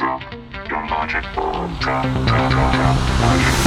drop, your logic bomb, drop, drop, drop, drop, logic.